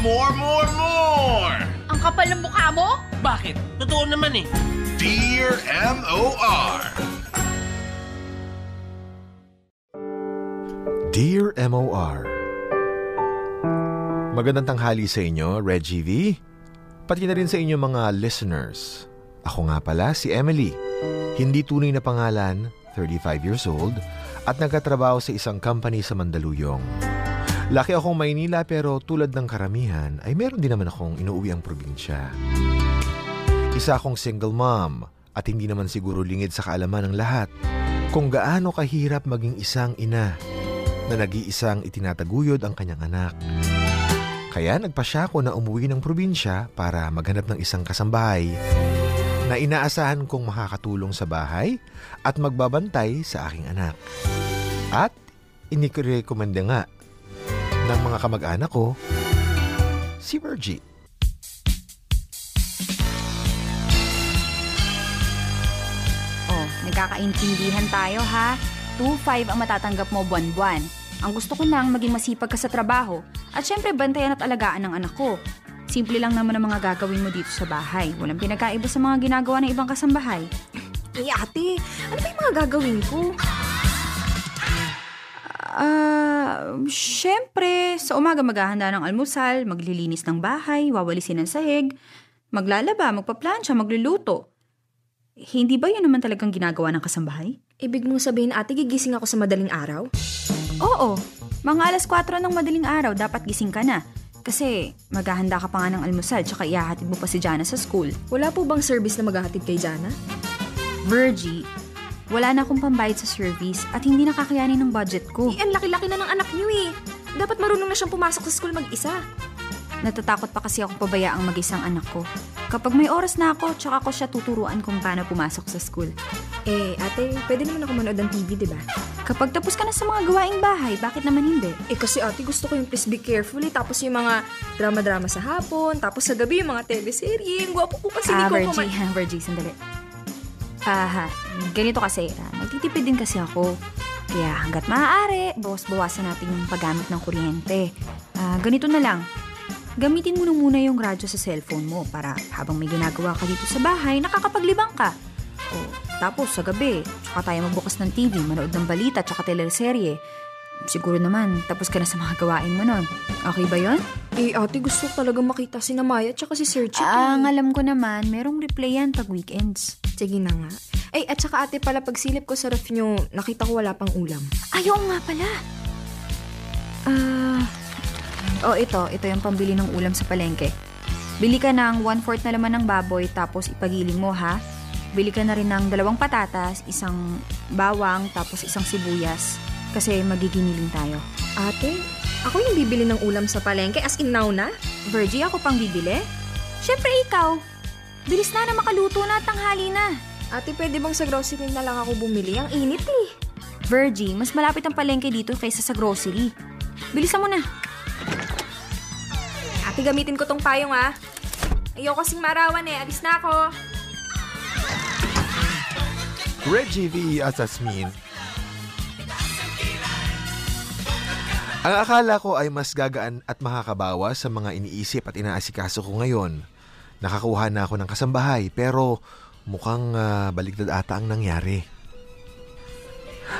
more, more, more! Ang kapal ng mukha mo? Bakit? Totoo naman eh. Dear M.O.R. Dear MOR Magandang tanghali sa inyo, Reggie V. Pati na rin sa inyo mga listeners. Ako nga pala si Emily. Hindi tunay na pangalan, 35 years old, at nagkatrabaho sa isang company sa Mandaluyong. Laki akong Maynila pero tulad ng karamihan ay meron din naman akong inuuwi ang probinsya. Isa akong single mom at hindi naman siguro lingid sa kaalaman ng lahat kung gaano kahirap maging isang ina na nag-iisang itinataguyod ang kanyang anak. Kaya nagpasya ko na umuwi ng probinsya para maghanap ng isang kasambahay na inaasahan kong makakatulong sa bahay at magbabantay sa aking anak. At inirekomenda nga ng mga kamag-anak ko si Virgie. Oh, nagkakaintindihan tayo ha. 2-5 ang matatanggap mo buwan-buwan. Ang gusto ko lang maging masipag ka sa trabaho at syempre bantayan at alagaan ng anak ko. Simple lang naman ang mga gagawin mo dito sa bahay. Walang pinagkaiba sa mga ginagawa ng ibang kasambahay. Eh ate, ano ba yung mga gagawin ko? Ah, syempre, sa umaga maghahanda ng almusal, maglilinis ng bahay, wawalisin ng sahig, maglalaba, magpaplansya, magluluto. Hindi ba yun naman talagang ginagawa ng kasambahay? Ibig mong sabihin ate, gigising ako sa madaling araw? Oo, mga alas 4 ng madaling araw dapat gising ka na. Kasi maghahanda ka pa nga ng almusal tsaka ihahatid mo pa si Jana sa school. Wala po bang service na maghahatid kay Jana? Virgie, wala na akong pambayad sa service at hindi nakakayanin ng budget ko. Eh, ang laki-laki na ng anak niyo eh. Dapat marunong na siyang pumasok sa school mag-isa. Natatakot pa kasi akong pabayaang mag-isang anak ko. Kapag may oras na ako, tsaka ko siya tuturuan kung paano pumasok sa school. Eh, ate, pwede naman ako manood ng TV, di ba? Kapag tapos ka na sa mga gawaing bahay, bakit naman hindi? Eh, kasi ate, gusto ko yung Please Be Careful eh. Tapos yung mga drama-drama sa hapon. Tapos sa gabi, yung mga teleserye. Ang gwapo po kasi Ah, ni Coco Virgie, Man- Virgie, sandali. Ah, ganito kasi, ah, nagtitipid din kasi ako. Kaya hanggat maaari, bawas-bawasan natin yung paggamit ng kuryente. Ah, ganito na lang. Gamitin mo na muna yung radyo sa cellphone mo para habang may ginagawa ka dito sa bahay, nakakapaglibang ka. O, tapos sa gabi, tsaka tayo magbukas ng TV, manood ng balita, tsaka teleserye. Siguro naman, tapos ka na sa mga gawain mo nun. Okay ba yon? Eh, ate, gusto ko talaga makita si Namaya tsaka si Sir Chip. Ah, ang alam ko naman, merong replay yan pag weekends. Sige na nga. Eh, at saka ate pala, pag silip ko sa ref nyo, nakita ko wala pang ulam. Ayaw nga pala. Ah, oh ito, ito yung pambili ng ulam sa palengke. Bili ka ng one-fourth na laman ng baboy tapos ipagiling mo ha. Bili ka na rin ng dalawang patatas, isang bawang, tapos isang sibuyas. Kasi magiginiling tayo. Ate, ako yung bibili ng ulam sa palengke as in now na? Virgie, ako pang bibili? Siyempre ikaw. Bilis na na makaluto na at tanghali na. Ate, pwede bang sa grocery na lang ako bumili? Ang init eh. Virgie, mas malapit ang palengke dito kaysa sa grocery. Bilisan mo na. Ate, gamitin ko tong payong ah. Ayoko kasing marawan eh. Alis na ako. Reggie V. at Ang akala ko ay mas gagaan at makakabawas sa mga iniisip at inaasikaso ko ngayon. Nakakuha na ako ng kasambahay pero mukhang ah, baliktad ata ang nangyari.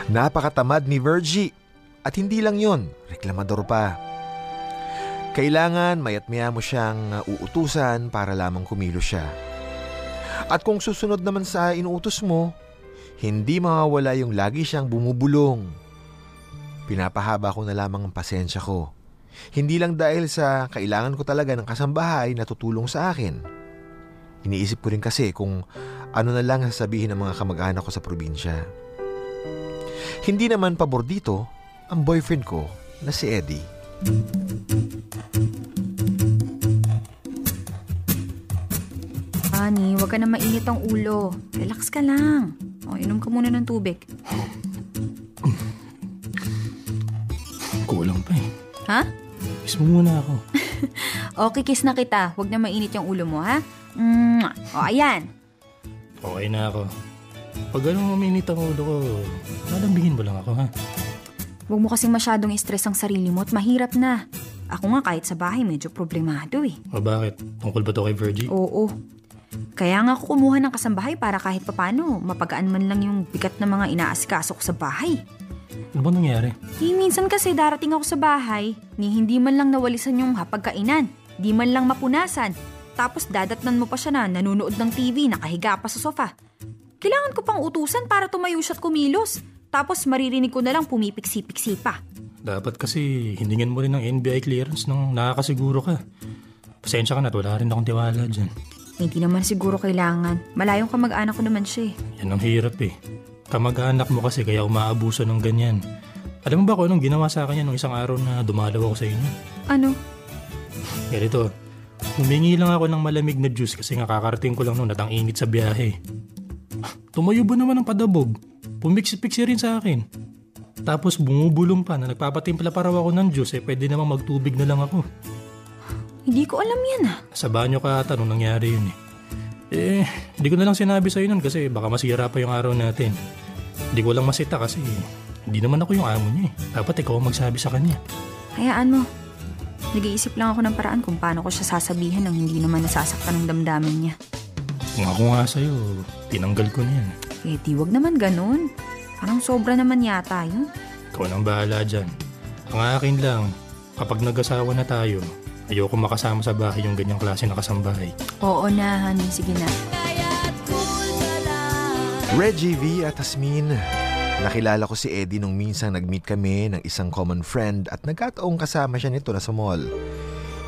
Napakatamad ni Virgie at hindi lang yon, reklamador pa. Kailangan mayat maya mo siyang ah, uutusan para lamang kumilos siya. At kung susunod naman sa inuutos mo, hindi mawawala yung lagi siyang bumubulong. Pinapahaba ko na lamang ang pasensya ko. Hindi lang dahil sa kailangan ko talaga ng kasambahay na tutulong sa akin. Iniisip ko rin kasi kung ano na lang sasabihin ng mga kamag-anak ko sa probinsya. Hindi naman pabor dito ang boyfriend ko na si Eddie. Honey, huwag ka na mainit ang ulo. Relax ka lang. O, inom ka muna ng tubig. Kulang pa eh. Ha? Kiss mo muna ako. Okay, kiss na kita. Huwag na mainit yung ulo mo, ha? Mwah! O, ayan. Okay na ako. Pag anong uminit ang ulo ko, lalambingin mo lang ako ha. Huwag mo kasing masyadong stress ang sarili mo at mahirap na. Ako nga kahit sa bahay medyo problemado eh. O bakit? Tungkol ba to kay Virgie? Oo. Kaya nga ako kumuha ng kasambahay para kahit papano mapagaan man lang yung bigat ng mga inaasikaso ko sa bahay. Ano ba nangyari? Eh, minsan kasi darating ako sa bahay, ni hindi man lang nawalisan yung hapagkainan, di man lang mapunasan, tapos dadatnan mo pa siya na nanonood ng TV, nakahiga pa sa sofa. Kailangan ko pang utusan para tumayo siya at kumilos. Tapos maririnig ko na lang pumipiksi-piksi pa. Dapat kasi hindingin mo rin ng NBI clearance nung nakakasiguro ka. Pasensya ka na, at wala rin akong tiwala dyan. Hindi naman siguro kailangan. Malayong kamag-anak ko naman siya eh. Yan ang hirap eh. Kamag-anak mo kasi kaya umaabuso ng ganyan. Alam mo ba kung anong ginawa sa akin yan nung isang araw na dumalaw ako sa inyo? Ano? Ganito, humingi lang ako ng malamig na juice kasi nga kakarating ko lang noon at ang init sa biyahe. Tumayo ba naman ang padabog? Pumiksi-piksi rin sa akin. Tapos bumubulong pa na nagpapatimpla pa raw ako ng juice eh pwede naman magtubig na lang ako. Hindi ko alam yan ah. Sa banyo ka ata nung nangyari yun eh. Eh, hindi ko na lang sinabi sa'yo nun kasi baka masira pa yung araw natin. Hindi ko lang masita kasi hindi naman ako yung amo niya eh. Dapat ikaw ang magsabi sa kanya. Hayaan mo. Nag-iisip lang ako ng paraan kung paano ko siya sasabihin nang hindi naman nasasaktan ng damdamin niya. Kung ako nga sa'yo, tinanggal ko na yan. Eh, di wag naman ganun. Parang sobra naman yata yun. Ikaw nang bahala dyan. Ang akin lang, kapag nag-asawa na tayo, ayoko makasama sa bahay yung ganyang klase na kasambahay. Oo na, honey. Sige na. Reggie V at Tasmin. Nakilala ko si Eddie nung minsan nag-meet kami ng isang common friend at nagkataong kasama siya nito na sa mall.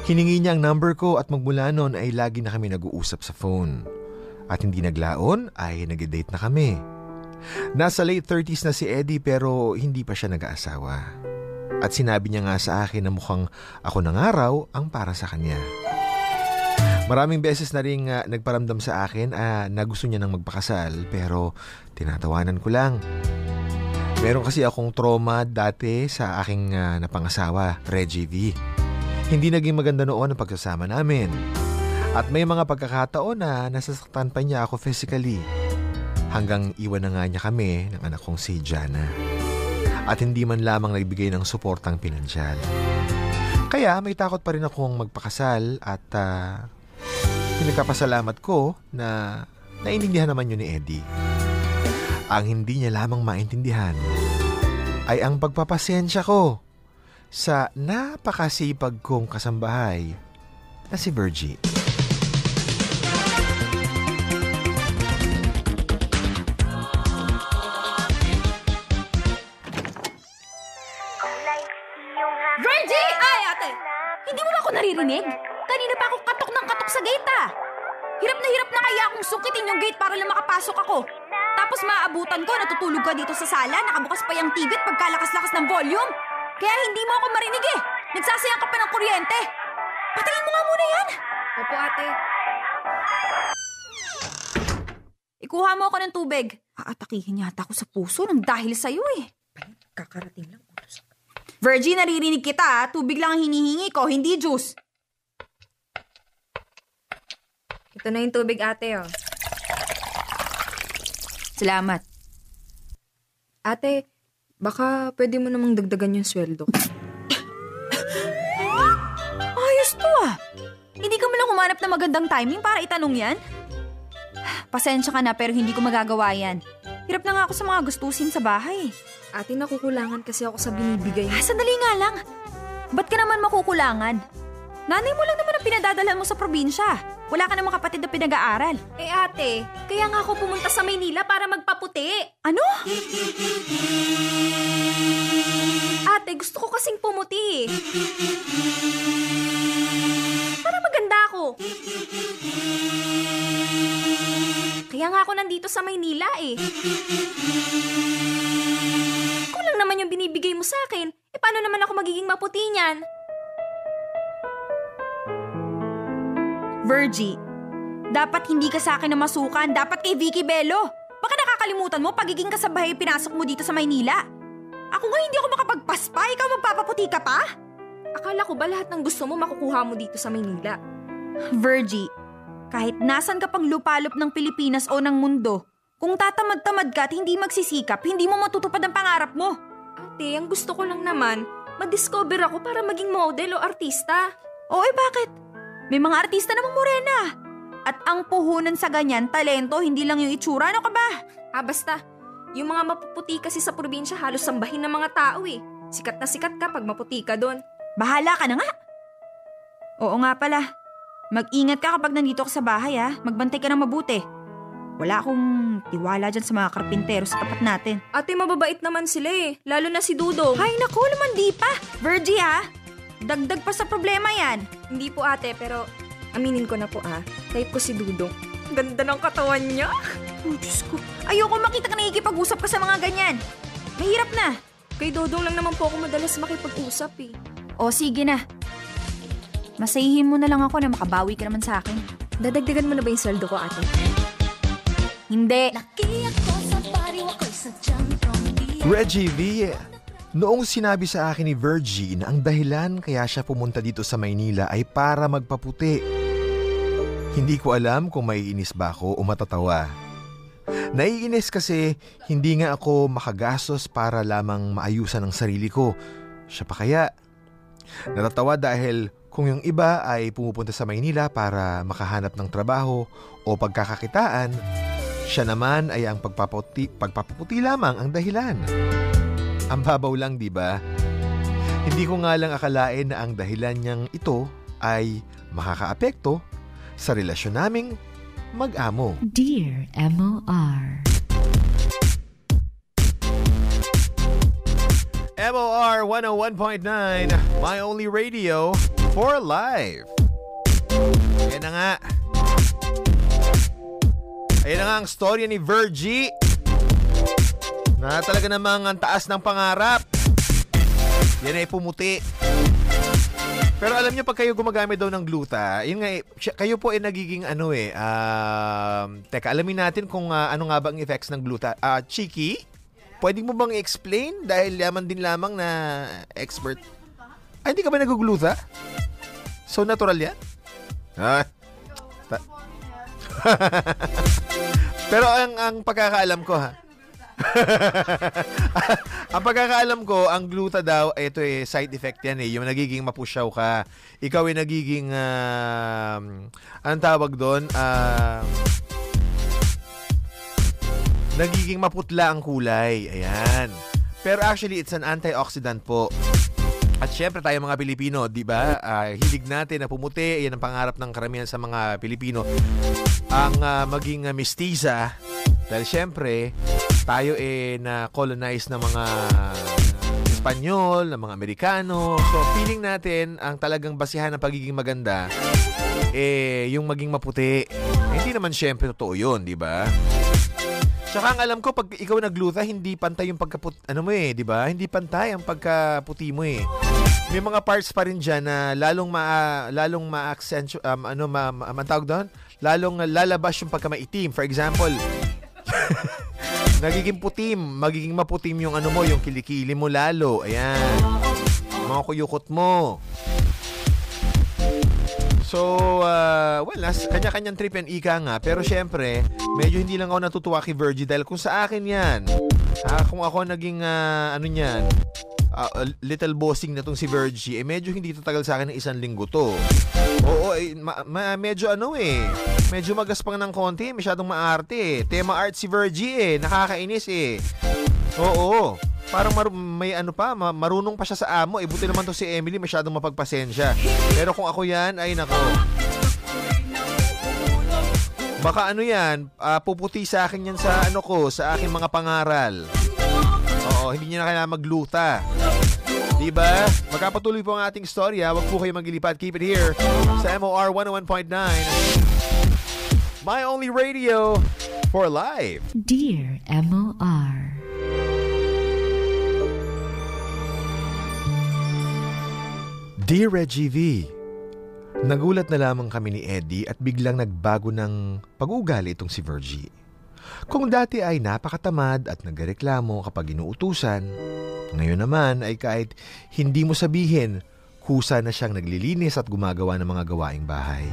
Hiningi niya ang number ko at magmula noon ay lagi na kami nag-uusap sa phone. At hindi naglaon ay nag-date na kami. Nasa late 30s na si Eddie pero hindi pa siya nag-aasawa. At sinabi niya nga sa akin na mukhang ako ng araw ang para sa kanya. Maraming beses na rin ah, nagparamdam sa akin ah, na gusto niya nang magpakasal pero tinatawanan ko lang. Meron kasi akong trauma dati sa aking ah, napangasawa, Reggie V. Hindi naging maganda noon ang pagsasama namin. At may mga pagkakataon na nasasaktan pa niya ako physically. Hanggang iwan na nga niya kami ng anak kong si Jana. At hindi man lamang nagbigay ng suportang pinansyal. Kaya may takot pa rin akong magpakasal at ah, pinagkapasalamat ko na naintindihan naman yun ni Eddie. Ang hindi niya lamang maintindihan ay ang pagpapasensya ko sa napakasipag kong kasambahay na si. Virgie! Naririnig? Kanina pa ako katok ng katok sa gate ah! Hirap na hirap na kaya akong sukitin yung gate para lang makapasok ako. Tapos maaabutan ko, natutulog ka dito sa sala, nakabukas pa yung TV at pagkalakas-lakas ng volume. Kaya hindi mo ako marinig eh. Nagsasayang ka pa ng kuryente. Patayin mo nga muna yan. Opo, ate. Ikuha mo ako ng tubig. Aatakihin yata ako sa puso ng dahil sa'yo eh. Kakarating lang. utos. Virgie, naririnig kita ah. Tubig lang ang hinihingi ko, hindi juice. Ito na yung tubig, ate, oh. Salamat. Ate, baka pwede mo namang dagdagan yung sweldo. Ayos to ah. Hindi ka man lang humanap na magandang timing para itanong yan? Pasensya ka na pero hindi ko magagawa yan. Hirap na nga ako sa mga gustusin sa bahay. Ate, nakukulangan kasi ako sa binibigay. Ah, sandali nga lang. Ba't ka naman makukulangan? Nanay mo lang naman ang pinadadalhan mo sa probinsya. Wala ka namang kapatid na pinag-aaral. Eh ate, kaya nga ako pumunta sa Maynila para magpaputi. Ano? Ate, gusto ko kasing pumuti. Para maganda ako. Kaya nga ako nandito sa Maynila eh. Kulang naman yung binibigay mo sa akin. Eh paano naman ako magiging maputi niyan? Virgie, dapat hindi ka sa akin na masukan. Dapat kay Vicky Bello. Baka nakakalimutan mo, pagiging kasabahay pinasok mo dito sa Maynila. Ako nga hindi ako makapagpaspa, ikaw magpapaputi ka pa? Akala ko ba lahat ng gusto mo makukuha mo dito sa Maynila? Virgie, kahit nasan ka pang lupalop ng Pilipinas o ng mundo, kung tatamad-tamad ka at hindi magsisikap, hindi mo matutupad ang pangarap mo. Ate, ang gusto ko lang naman, madiscover ako para maging model o artista. O eh bakit? May mga artista namang morena. At ang puhunan sa ganyan, talento, hindi lang yung itsura. Ano ka ba? Ah, basta. Yung mga mapuputi kasi sa probinsya halos sambahin ng mga tao eh. Sikat na sikat ka pag maputi ka doon. Bahala ka na nga. Oo nga pala. Mag-ingat ka kapag nandito ka sa bahay ha. Magbantay ka ng mabuti. Wala akong tiwala dyan sa mga karpintero sa tapat natin. Ate, mababait naman sila eh. Lalo na si Dudong. Ay naku, lumandi pa. Virgie ha. Dagdag pa sa problema yan. Hindi po ate, pero aminin ko na po ah. Type ko si Dudong. Ganda ng katawan niya. Oh, Diyos ko. Ayoko makita ka nakikipag-usap ka sa mga ganyan. Mahirap na. Kay Dodong lang naman po ako madalas makipag-usap eh. O sige na. Masayihin mo na lang ako na makabawi ka naman sa akin. Dadagdagan mo na ba yung sweldo ko ate? Hindi. Reggie V, noong sinabi sa akin ni Virgie na ang dahilan kaya siya pumunta dito sa Maynila ay para magpaputi. Hindi ko alam kung maiinis ba ako o matatawa. Naiinis kasi hindi nga ako makagastos para lamang maayusan ang sarili ko. Siya pa kaya. Natatawa dahil kung yung iba ay pumupunta sa Maynila para makahanap ng trabaho o pagkakakitaan, siya naman ay ang pagpaputi, pagpapaputi lamang ang dahilan. Ang babaw lang, di ba? Hindi ko nga lang akalain na ang dahilan niyang ito ay makakaapekto sa relasyon naming mag-amo. Dear MOR. MOR 101.9, my only radio for life. Ayan na nga. Ayan na nga ang storya ni Virgie. Na talaga namang ang taas ng pangarap. Yan ay pumuti. Pero alam niyo pag kayo gumagamit daw ng gluta, yun nga, eh, kayo po ay nagiging ano eh, um, teka, alamin natin kung ah, ano nga ba ang effects ng gluta. Ah, Chiki, pwede mo bang i-explain dahil yaman din lamang na expert? Ay, hindi ka ba nagugluta? So natural yan? Ah. Ta- Pero ang ang pagkakaalam ko ha. ang pagkakaalam ko, ang gluta daw, ito eh, side effect yan eh. Yung nagiging mapusyaw ka. Ikaw ay nagiging, um, anong tawag doon? Um, nagiging maputla ang kulay. Ayan. Pero actually, it's an antioxidant po. At syempre tayo mga Pilipino, di ba? Ah, hilig natin na pumuti. Yan ang pangarap ng karamihan sa mga Pilipino. Ang ah, maging uh, mistiza. Dahil syempre, tayo eh na-colonize ng mga Espanyol, ng mga Amerikano. So feeling natin ang talagang basihan ng pagiging maganda eh yung maging maputi. Eh, hindi naman syempre totoo 'yun, di ba? Tsaka ang alam ko, pag ikaw nagluta, hindi pantay yung pagkaput... Ano mo eh, di ba? Hindi pantay ang pagkaputi mo eh. May mga parts pa rin dyan na lalong ma lalong ma-accentuate, um, ano, ma, ma, ma- doon? Lalong lalabas yung pagkamaitim. For example, nagiging putim, magiging maputim yung ano mo, yung kilikili mo lalo. Ayan. Mga kuyukot mo. So, uh, well, nas, kanya-kanyang trip yan, ika nga. Pero syempre, medyo hindi lang ako natutuwa kay Virgie dahil kung sa akin yan, ah, kung ako naging, ah, ano yan, ah, little bossing na tong si Virgie, eh medyo hindi tatagal sa akin ng isang linggo to. Oo, eh, ma- ma- medyo ano eh, medyo magaspang ng konti, masyadong maarte eh. Tema art si Virgie eh, nakakainis eh. Oo, parang mar- may ano pa, ma- marunong pa siya sa amo. Eh, buti naman to si Emily, masyadong mapagpasensya. Pero kung ako yan, ay nako. Baka ano yan, ah, puputi sa akin yan sa ano ko, sa aking mga pangaral. Oo, hindi niya na kailangan magluta. Diba? Magkapatuloy po ang ating storya. Huwag po kayo maglilipat. Keep it here sa MOR 101.9. My only radio for life. Dear MOR. Dear Reggie V, Nagulat na lamang kami ni Eddie at biglang nagbago ng pag-ugali itong si Virgie. Kung dati ay napakatamad at nagreklamo kapag inuutusan, ngayon naman ay kahit hindi mo sabihin, kusa na siyang naglilinis at gumagawa ng mga gawaing bahay.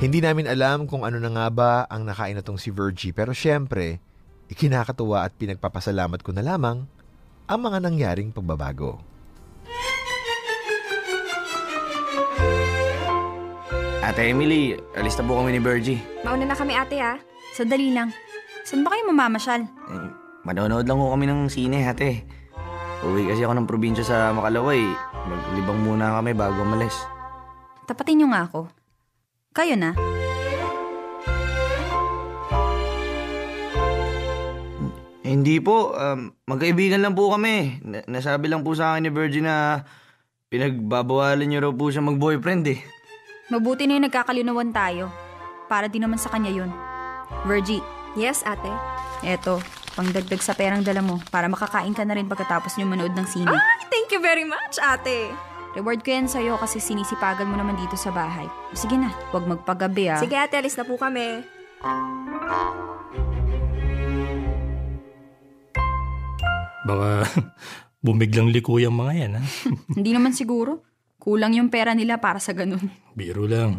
Hindi namin alam kung ano na nga ba ang nakain na si Virgie pero syempre, ikinakatuwa at pinagpapasalamat ko na lamang ang mga nangyaring pagbabago. Ate Emily, alis na po kami ni Virgie. Mauna na kami ate ha. Sandali lang. Saan ba kayo mamamasyal? Eh, manonood lang ko kami ng sine ate. Uwi kasi ako ng probinsya sa Makalaway. Maglibang muna kami bago malis. Tapatin niyo nga ako. Kayo na. Hindi po, um, magkaibigan lang po kami. Na- nasabi lang po sa akin ni Virgie na pinagbabawalan niyo raw po siya mag-boyfriend eh. Mabuti na yung nagkakalinuwan tayo. Para din naman sa kanya yun. Virgie, Yes ate. eto, pangdagdag sa perang dala mo para makakain ka na rin pagkatapos niyo manood ng sine. Ay, thank you very much ate. Reward ko yan sa'yo kasi sinisipagan mo naman dito sa bahay. Sige na, huwag magpagabi ah. Sige ate, alis na po kami. Baka bumiglang liku yung mga yan, ha? Hindi naman siguro. Kulang yung pera nila para sa ganun. Biro lang.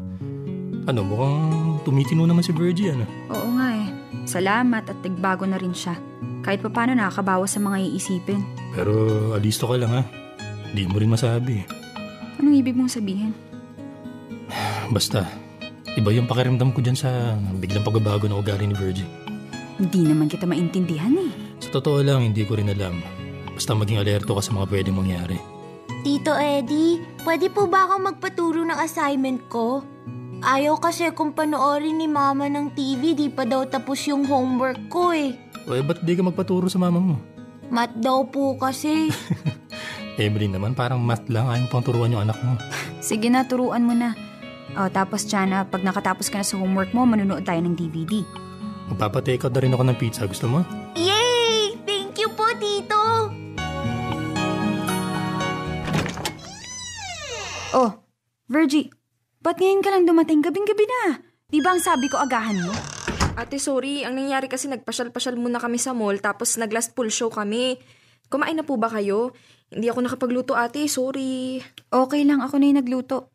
Ano, mukhang tumitino naman si Virgie, ano? Oo nga eh. Salamat at nagbago na rin siya. Kahit paano nakakabawas sa mga iisipin. Pero alisto ka lang, ha? Di mo rin masabi. Anong ibig mong sabihin? Basta, iba yung pakiramdam ko dyan sa biglang pagbabago na ugali ni Virgie. Hindi naman kita maintindihan eh. Sa totoo lang, hindi ko rin alam. Basta maging alerto ka sa mga pwedeng mangyari. Tito Eddie, pwede po ba akong magpaturo ng assignment ko? Ayaw kasi kung panoorin ni Mama ng TV, di pa daw tapos yung homework ko eh. O eh, ba't di ka magpaturo sa mama mo? Mat daw po kasi. Emily naman, parang math lang ayaw pang turuan yung anak mo. Sige na, turuan mo na. O, tapos Chana, pag nakatapos ka na sa homework mo, manunood tayo ng DVD. Magpapatake out na rin ako ng pizza. Gusto mo? Yay! Thank you po, Tito! Oh, Virgie, ba't ngayon ka lang dumating? Gabing-gabi na. Di ba ang sabi ko agahan mo? Ate, sorry. Ang nangyari kasi nagpasyal-pasyal muna kami sa mall tapos nag-last pool show kami. Kumain na po ba kayo? Hindi ako nakapagluto ate, sorry. Okay lang, ako na yung nagluto.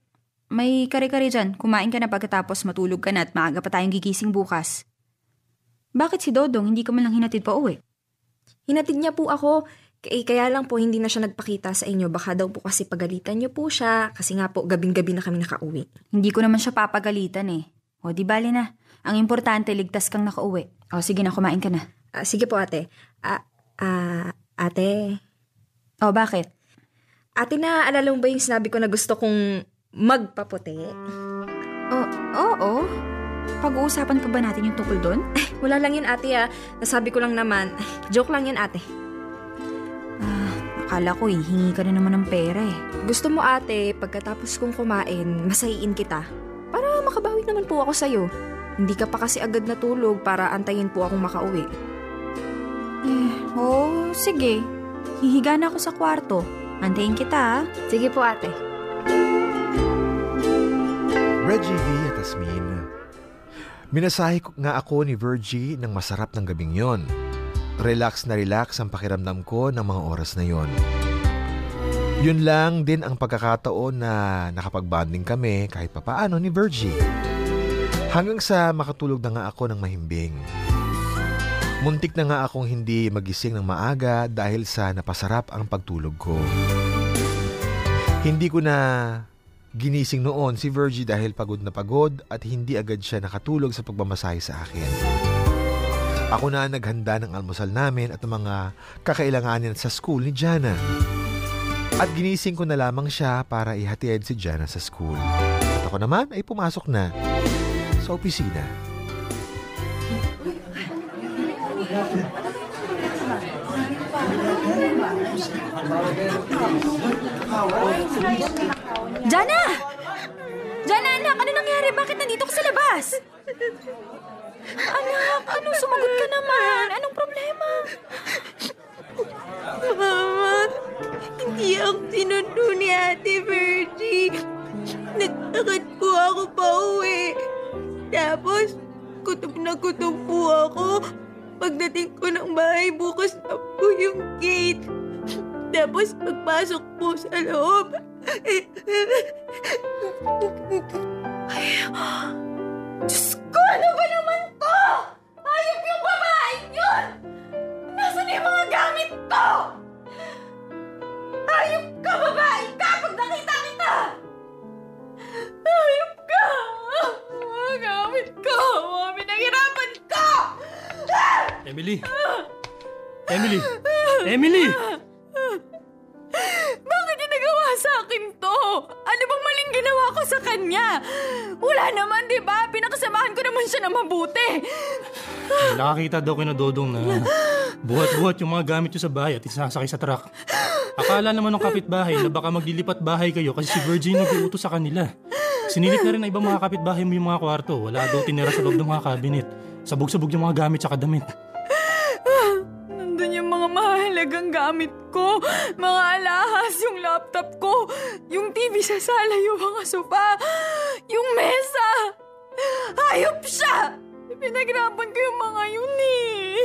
May kare-kare dyan. Kumain ka na pagkatapos matulog ka na at maaga pa tayong gigising bukas. Bakit si Dodong hindi ka man lang hinatid pa uwi? Hinatid niya po ako. Kaya lang po hindi na siya nagpakita sa inyo. Baka daw po kasi pagalitan niyo po siya. Kasi nga po, gabing-gabi na kami nakauwi. Hindi ko naman siya papagalitan eh. O di bali na. Ang importante, ligtas kang nakauwi. O sige na, kumain ka na. Ah, sige po ate. Ah, ah, ate. O bakit? Ate na, alala mo ba yung sinabi ko na gusto kong magpaputi? O, oo. Pag-uusapan pa ba natin yung tungkol doon? Wala lang yun ate ah. Nasabi ko lang naman. Joke lang yun ate. Ah, akala ko eh, hingi ka na naman ng pera eh. Gusto mo ate, pagkatapos kong kumain, masayiin kita. Para makabawi naman po ako sa'yo. Hindi ka pa kasi agad natulog para antayin po akong makauwi. Eh, oh, sige. Hihiga na ako sa kwarto. Antayin kita ah. Sige po ate. Reggie V at Asmin. Minasahe ko nga ako ni Virgie ng masarap ng gabing yon. Relax na relax ang pakiramdam ko ng mga oras na yon. Yun lang din ang pagkakataon na nakapag-bonding kami kahit papaano ni Virgie. Hanggang sa makatulog na nga ako ng mahimbing. Muntik na nga akong hindi magising ng maaga dahil sa napasarap ang pagtulog ko. Hindi ko na ginising noon si Virgie dahil pagod na pagod at hindi agad siya nakatulog sa pagmamasahe sa akin. Ako na naghanda ng almusal namin at mga kakailanganin sa school ni Jana. At ginising ko na lamang siya para ihatid si Jana sa school. At ako naman ay pumasok na sa opisina. Jana! Jana, anak! Ano nangyari? Bakit nandito ka sa labas? Anak, ano? Sumagot ka naman. Anong problema? Mama, hindi ako sinundo ni Ate Virgie. Nagtakad po ako pa uwi. Tapos, kutob na kutob po ako. Pagdating ko ng bahay, bukas na po yung gate. Tapos pagpasok po sa loob. Ay, Diyos ko, ano ba naman to? Hayop yung babae yun! Nasaan yung mga gamit ko? Hayop ka, babae ka! Pag nakita kita! Hayop ka! Mga gamit ko! Mga pinaghirapan ko! Emily! Emily! Emily! Bakit niya nagawa sa akin to? Ano bang maling ginawa ko sa kanya? Wala naman, di ba? Pinakasamahan ko naman siya na mabuti. Nakakita daw kay na Dodong na buhat-buhat yung mga gamit nyo sa bahay at isasakay sa truck. Akala naman ng kapitbahay na baka maglilipat bahay kayo kasi si Virgin nag-uutos sa kanila. Sinilip na rin ng ibang mga kapitbahay mo yung mga kwarto. Wala daw tinira sa loob ng mga cabinet. Sabog-sabog yung mga gamit sa damit. Nandun yung mga mahalagang gamit ko. Mga alahas, yung laptop ko. Yung TV sa sala, yung mga sofa. Yung mesa. Hayop siya! Pinagrapan ko yung mga yun eh.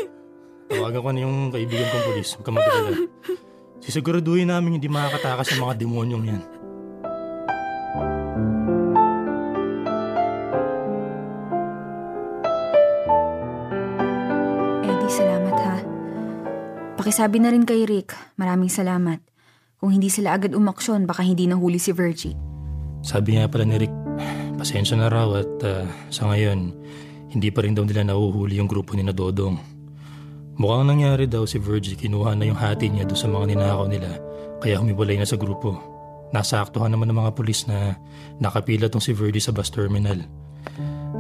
Tawagan ko na yung kaibigan kong polis. Huwag ka mag-alala. Sisiguraduhin namin hindi makakatakas yung mga demonyong yan. Pakisabi na rin kay Rick. Maraming salamat. Kung hindi sila agad umaksyon, baka hindi nahuli si Virgie. Sabi nga pala ni Rick, pasensya na raw at ah, sa ngayon, hindi pa rin daw nila nahuhuli yung grupo ni na Dodong. Mukhang nangyari daw si Virgie kinuha na yung hati niya doon sa mga ninakaw nila kaya humiwalay na sa grupo. Nasaktuhan naman ng mga pulis na nakapila tong si Virgie sa bus terminal.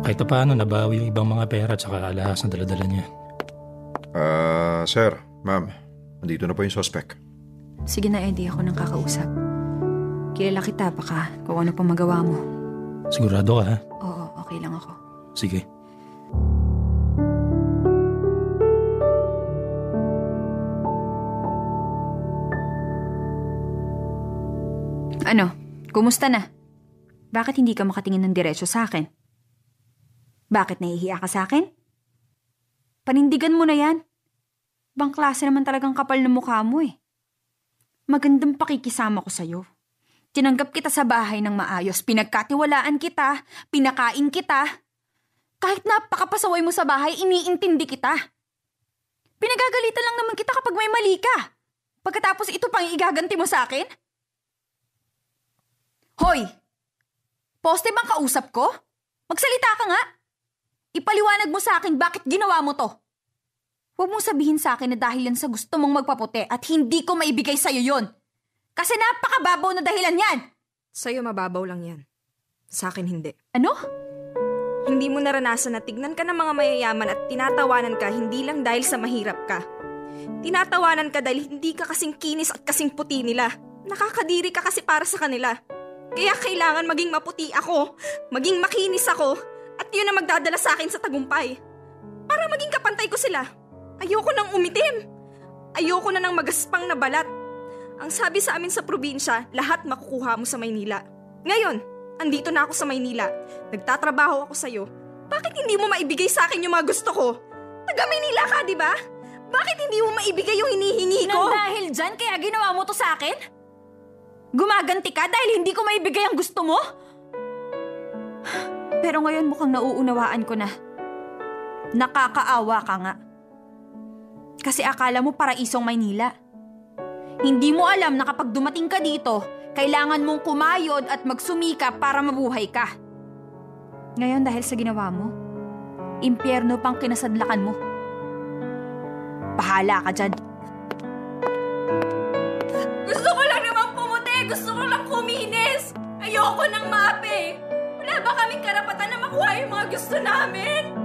Kahit pa paano nabawi yung ibang mga pera at saka alahas na daladala niya. Ah, sir, ma'am, nandito na po yung suspect. Sige na, Eddie. Ako nang kakausap. Kilala kita, baka kung ano pang magawa mo. Sigurado ka ha? Oo, okay lang ako. Sige. Ano? Kumusta na? Bakit hindi ka makatingin ng diretsyo sa akin? Bakit nahihiya ka sa akin? Panindigan mo na yan. Bang klase naman talagang kapal na mukha mo eh. Magandang pakikisama ko sa'yo. Tinanggap kita sa bahay ng maayos, pinagkatiwalaan kita, pinakain kita. Kahit napakapasaway mo sa bahay, iniintindi kita. Pinagagalitan lang naman kita kapag may mali ka. Pagkatapos ito pang igaganti mo sa akin? Hoy! Poste bang kausap ko? Magsalita ka nga! Ipaliwanag mo sa akin bakit ginawa mo to. Huwag mong sabihin sa akin na dahil yan sa gusto mong magpaputi at hindi ko maibigay sa'yo yon. Kasi napakababaw na dahilan yan! Sa'yo mababaw lang yan. Sa akin hindi. Ano? Hindi mo naranasan na tignan ka ng mga mayayaman at tinatawanan ka hindi lang dahil sa mahirap ka. Tinatawanan ka dahil hindi ka kasing kinis at kasing puti nila. Nakakadiri ka kasi para sa kanila. Kaya kailangan maging maputi ako, maging makinis ako, at yun ang magdadala sa akin sa tagumpay. Para maging kapantay ko sila. Ayoko nang umitim. Ayoko na ng magaspang na balat. Ang sabi sa amin sa probinsya, lahat makukuha mo sa Maynila. Ngayon, andito na ako sa Maynila. Nagtatrabaho ako sa'yo. Bakit hindi mo maibigay sa akin yung mga gusto ko? Taga Maynila ka, di ba? Bakit hindi mo maibigay yung hinihingi ko? Nang dahil dyan, kaya ginawa mo to sa akin? Gumaganti ka dahil hindi ko maibigay ang gusto mo? Pero ngayon mukhang nauunawaan ko na. Nakakaawa ka nga. Kasi akala mo paraisong Maynila. Hindi mo alam na kapag dumating ka dito, kailangan mong kumayod at magsumika para mabuhay ka. Ngayon dahil sa ginawa mo, impyerno pang kinasadlakan mo. Bahala ka dyan. Gusto ko lang naman pumuti! Gusto ko lang kuminis! Ayoko nang maapi! Wala ba kaming karapatan na makuha yung mga gusto namin?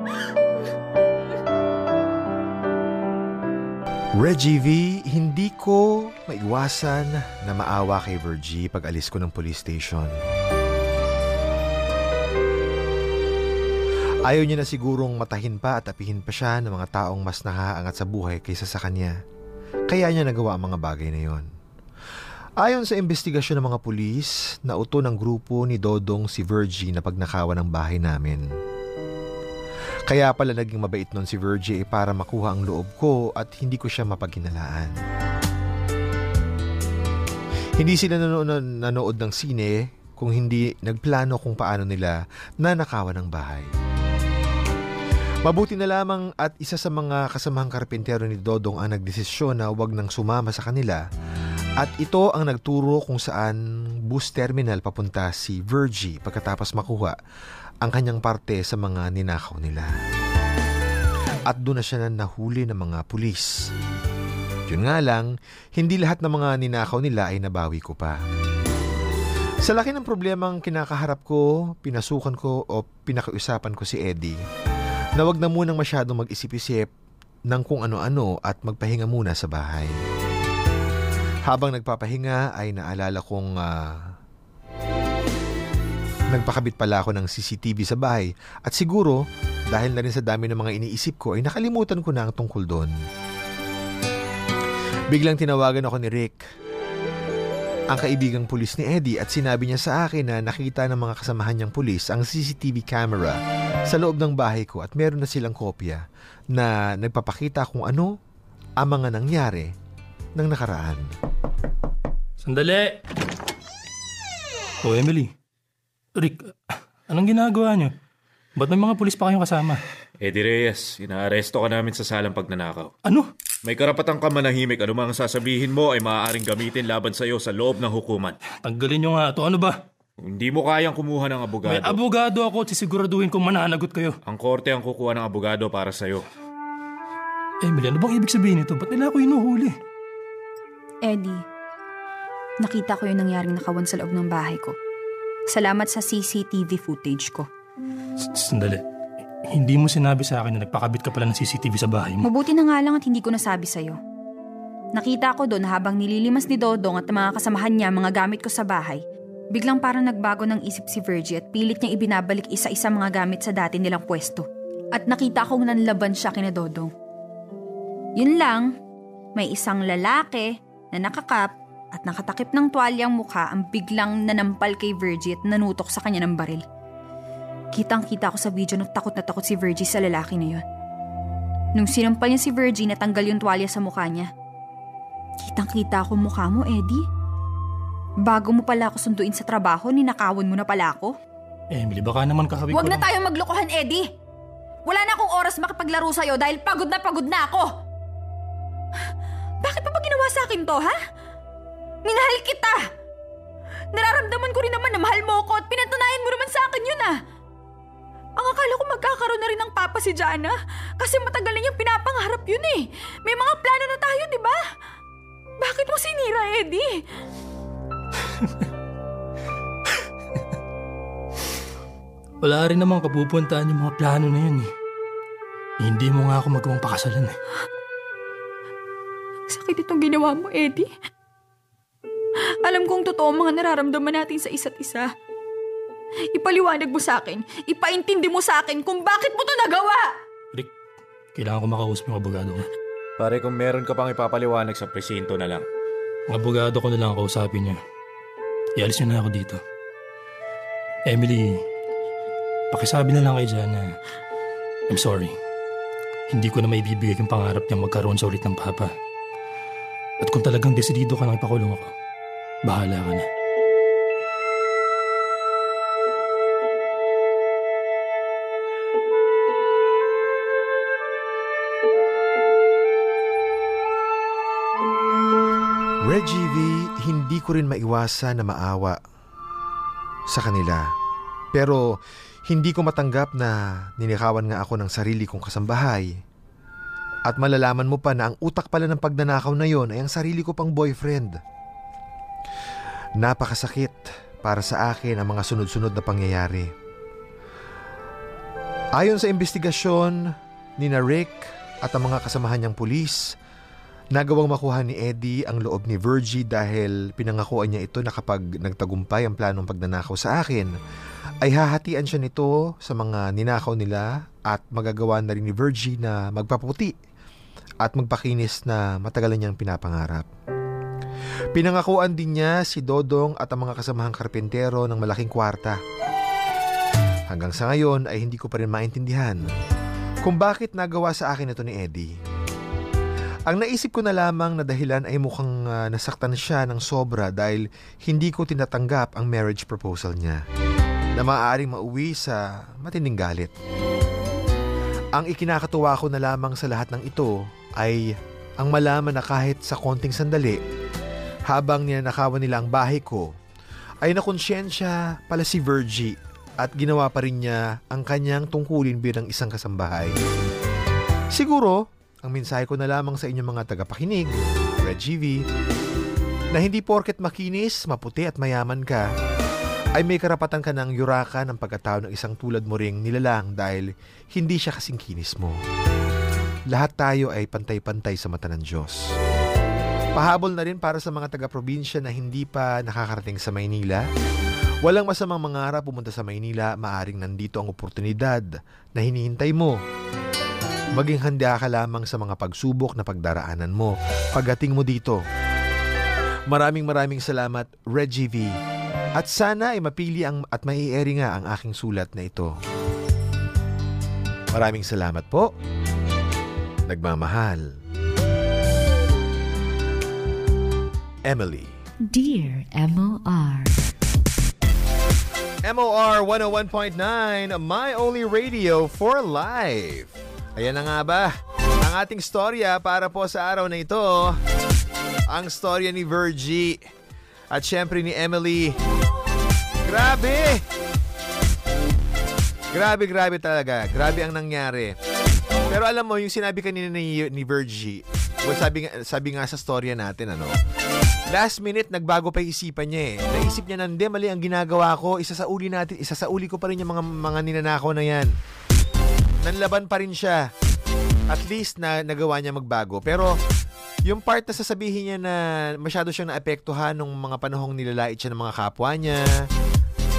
Reggie V, hindi ko maiwasan na maawa kay Virgie pag alis ko ng police station. Ayaw niya na sigurong matahin pa at apihin pa siya ng mga taong mas nakaangat sa buhay kaysa sa kanya. Kaya niya nagawa ang mga bagay na yon. Ayon sa investigasyon ng mga pulis, nauto ng grupo ni Dodong si Virgie na pagnakawan ng bahay namin. Kaya pala naging mabait nun si Virgie eh para makuha ang loob ko at hindi ko siya mapaginalaan. Hindi sila nanonood, nanood ng sine kung hindi nagplano kung paano nila nanakawan ng bahay. Mabuti na lamang at isa sa mga kasamahang karpintero ni Dodong ang nagdesisyon na huwag nang sumama sa kanila at ito ang nagturo kung saan bus terminal papunta si Virgie pagkatapos makuha ang kanyang parte sa mga ninakaw nila. at doon na siya na nahuli ng mga pulis. Yun nga lang, hindi lahat ng mga ninakaw nila ay nabawi ko pa. Sa laki ng problemang kinakaharap ko, pinasukan ko o pinakiusapan ko si Eddie na wag na munang masyadong mag-isip-isip ng kung ano-ano at magpahinga muna sa bahay. Habang nagpapahinga ay naalala kong ah, nagpakabit pala ako ng CCTV sa bahay at siguro dahil na rin sa dami ng mga iniisip ko ay nakalimutan ko na ang tungkol doon. Biglang tinawagan ako ni Rick, ang kaibigang pulis ni Eddie at sinabi niya sa akin na nakita ng mga kasamahan niyang pulis ang CCTV camera sa loob ng bahay ko at meron na silang kopya na nagpapakita kung ano ang mga nangyari ng nakaraan. Sandali! O Emily. Rick, anong ginagawa niyo? Ba't may mga pulis pa kayong kasama? Eddie Reyes, inaaresto ka namin sa salang pagnanakaw. Ano? May karapatang ka manahimik. Ano mang sasabihin mo ay maaaring gamitin laban sa iyo sa loob ng hukuman. Tanggalin niyo nga ito. Ano ba? Hindi mo kayang kumuha ng abogado. May abogado ako at sisiguraduhin kong mananagot kayo. Ang korte ang kukuha ng abogado para sa iyo. Emily, ano bang ibig sabihin nito? Ba't nila ako inuhuli? Eddie, nakita ko yung nangyaring nakawan sa loob ng bahay ko. Salamat sa CCTV footage ko. S- Sandali. Hindi mo sinabi sa akin na nagpakabit ka pala ng CCTV sa bahay mo. Mabuti na nga lang at hindi ko nasabi sa'yo. Nakita ko doon habang nililimas ni Dodong at mga kasamahan niya mga gamit ko sa bahay, biglang parang nagbago ng isip si Virgie at pilit niya ibinabalik isa-isa mga gamit sa dati nilang pwesto. At nakita kong nanlaban siya kina Dodong. Yun lang, may isang lalaki na nakakap at nakatakip ng tuwalyang mukha ang biglang nanampal kay Virgie at nanutok sa kanya ng baril. Kitang-kita ko sa video na takot na takot si Virgie sa lalaki na yun. Nung sinampal niya si Virgie, natanggal yung tuwalya sa mukha niya. Kitang-kita ko mukha mo, Eddie. Bago mo pala ako sunduin sa trabaho, ninakawan mo na pala ako. Emily, baka naman kakawin Huwag ko na lang- tayong maglokohan, Eddie! Wala na akong oras makipaglaro sa'yo dahil pagod na pagod na ako! Bakit pa ba ginawa sa akin to, ha? Minahal kita! Nararamdaman ko rin naman na mahal mo ako at pinatunayan mo naman sa akin yun, ah! Ang akala ko magkakaroon na rin ng papa si Jana kasi matagal na niyang pinapangarap yun eh. May mga plano na tayo, di ba? Bakit mo sinira, Eddie? Wala rin namang kapupuntaan yung mga plano na yun eh. Hindi mo nga ako magawang pakasalan eh. Sakit itong ginawa mo, Eddie. Alam kong totoo ang mga nararamdaman natin sa isa't isa. Ipaliwanag mo sa akin, ipaintindi mo sa akin kung bakit mo to nagawa! Rick, kailangan ko makausap yung abogado ko. Pare, kung meron ka pang ipapaliwanag sa presinto na lang. Ang abogado ko na lang ang kausapin niya. Ialis niyo na ako dito. Emily, pakisabi na lang kay Jan na I'm sorry. Hindi ko na maibibigay yung pangarap niya magkaroon sa ulit ng papa. At kung talagang desidido ka nang ipakulong ako, bahala ka na. Reggie V, hindi ko rin maiwasan na maawa sa kanila. Pero hindi ko matanggap na ninikawan nga ako ng sarili kong kasambahay. At malalaman mo pa na ang utak pala ng pagnanakaw na yon ay ang sarili ko pang boyfriend. Napakasakit para sa akin ang mga sunod-sunod na pangyayari. Ayon sa investigasyon ni na Rick at ang mga kasamahan niyang pulis, Nagawang makuha ni Eddie ang loob ni Virgie dahil pinangakuan niya ito na kapag nagtagumpay ang planong pagnanakaw sa akin, ay hahatian siya nito sa mga ninakaw nila at magagawa na rin ni Virgie na magpaputi at magpakinis na matagalan niyang pinapangarap. Pinangakuan din niya si Dodong at ang mga kasamahang karpentero ng malaking kwarta. Hanggang sa ngayon ay hindi ko pa rin maintindihan kung bakit nagawa sa akin ito ni Eddie. Ang naisip ko na lamang na dahilan ay mukhang ah, nasaktan siya ng sobra dahil hindi ko tinatanggap ang marriage proposal niya na maaaring mauwi sa matinding galit. Ang ikinakatuwa ko na lamang sa lahat ng ito ay ang malaman na kahit sa konting sandali habang ninanakawan nila ang bahay ko ay nakonsyensya pala si Virgie at ginawa pa rin niya ang kanyang tungkulin bilang isang kasambahay. Siguro, ang mensahe ko na lamang sa inyong mga tagapakinig, Red GV, na hindi porket makinis, maputi at mayaman ka, ay may karapatan ka ng yuraka ng pagkatao ng isang tulad mo ring nilalang dahil hindi siya kasing kinis mo. Lahat tayo ay pantay-pantay sa mata ng Diyos. Pahabol na rin para sa mga taga-probinsya na hindi pa nakakarating sa Maynila. Walang masamang mangarap pumunta sa Maynila, maaring nandito ang oportunidad na hinihintay mo. Maging handa ka lamang sa mga pagsubok na pagdaraanan mo pagdating mo dito. Maraming maraming salamat, Reggie V. At sana ay mapili ang, at maieri nga ang aking sulat na ito. Maraming salamat po. Nagmamahal. Emily. Dear M.O.R. MOR 101.9, My Only Radio for Life. Ayan na nga ba, ang ating storya para po sa araw na ito. Ang storya ni Virgie at syempre ni Emily. Grabe! Grabe, grabe talaga. Grabe ang nangyari. Pero alam mo, yung sinabi kanina ni, ni Virgie, well, sabi, sabi nga sa storya natin, ano, Last minute, nagbago pa yung isipan niya eh. Naisip niya na, hindi, mali ang ginagawa ko. Isa sa uli natin, isa sa uli ko pa rin yung mga, mga ninanakaw na yan. Nanlaban pa rin siya. At least na nagawa niya magbago. Pero yung part na sasabihin niya na masyado siyang naapektuhan nung mga panahong nilalait siya ng mga kapwa niya,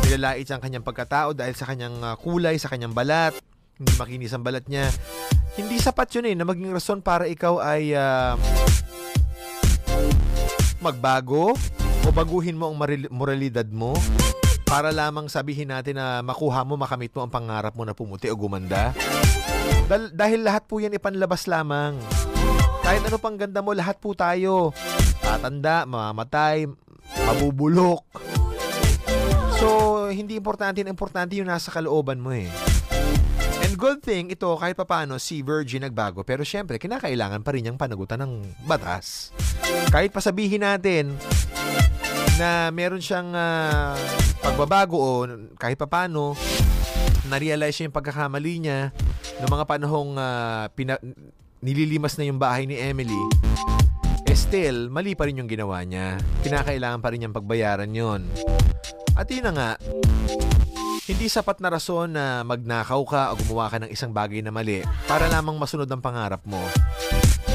nilalait ang kanyang pagkatao dahil sa kanyang uh, kulay, sa kanyang balat, hindi makinis ang balat niya. Hindi sapat yun eh na maging rason para ikaw ay uh, magbago o baguhin mo ang moralidad mo para lamang sabihin natin na makuha mo, makamit mo ang pangarap mo na pumuti o gumanda. Dal- dahil lahat po yan ipanlabas lamang. Kahit ano pang ganda mo, lahat po tayo. Tatanda, mamamatay, mabubulok. So, hindi importante. Importante yung nasa kalooban mo eh. Good thing, ito kahit papano si Virgin nagbago. Pero syempre, kinakailangan pa rin niyang panagutan ng batas. Kahit pasabihin natin na meron siyang ah, pagbabago o kahit papano, na-realize niya yung pagkakamali niya noong mga panahong ah, pina- nililimas na yung bahay ni Emily, eh still, mali pa rin yung ginawa niya. Kinakailangan pa rin niyang pagbayaran yon. At yun na nga, hindi sapat na rason na magnakaw ka o gumawa ka ng isang bagay na mali para lamang masunod ang pangarap mo.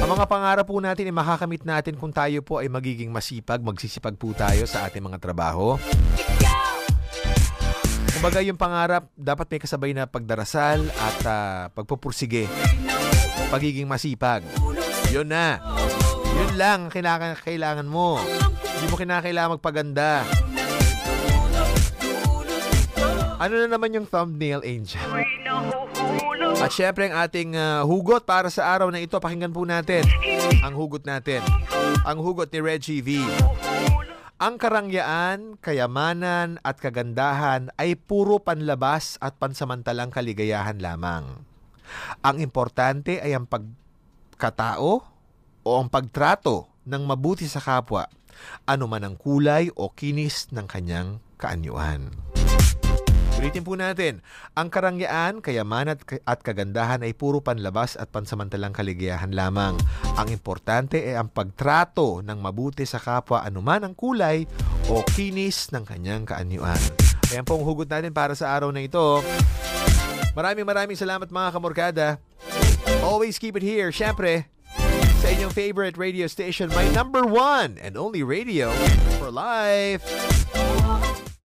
Ang mga pangarap po natin ay makakamit natin kung tayo po ay magiging masipag, magsisipag po tayo sa ating mga trabaho. Kumbaga yung pangarap, dapat may kasabay na pagdarasal at ah, pagpupursige. Pagiging masipag. Yun na. Yun lang ang kailangan, kailangan mo. Hindi mo kinakailangan magpaganda. Ano na naman yung thumbnail, Angel? At syempre ang ating ah, hugot para sa araw na ito, pakinggan po natin ang hugot natin. Ang hugot ni Reggie V. Ang karangyaan, kayamanan at kagandahan ay puro panlabas at pansamantalang kaligayahan lamang. Ang importante ay ang pagkatao o ang pagtrato ng mabuti sa kapwa, anuman ang kulay o kinis ng kanyang kaanyuan. Ulitin po natin, ang karangyaan, kayamanan at, at kagandahan ay puro panlabas at pansamantalang kaligayahan lamang. Ang importante ay ang pagtrato ng mabuti sa kapwa anuman ang kulay o kinis ng kanyang kaanyuan. Ayan po ang hugot natin para sa araw na ito. Maraming maraming salamat mga kamorkada. Always keep it here, syempre, sa inyong favorite radio station, my number one and only radio for life.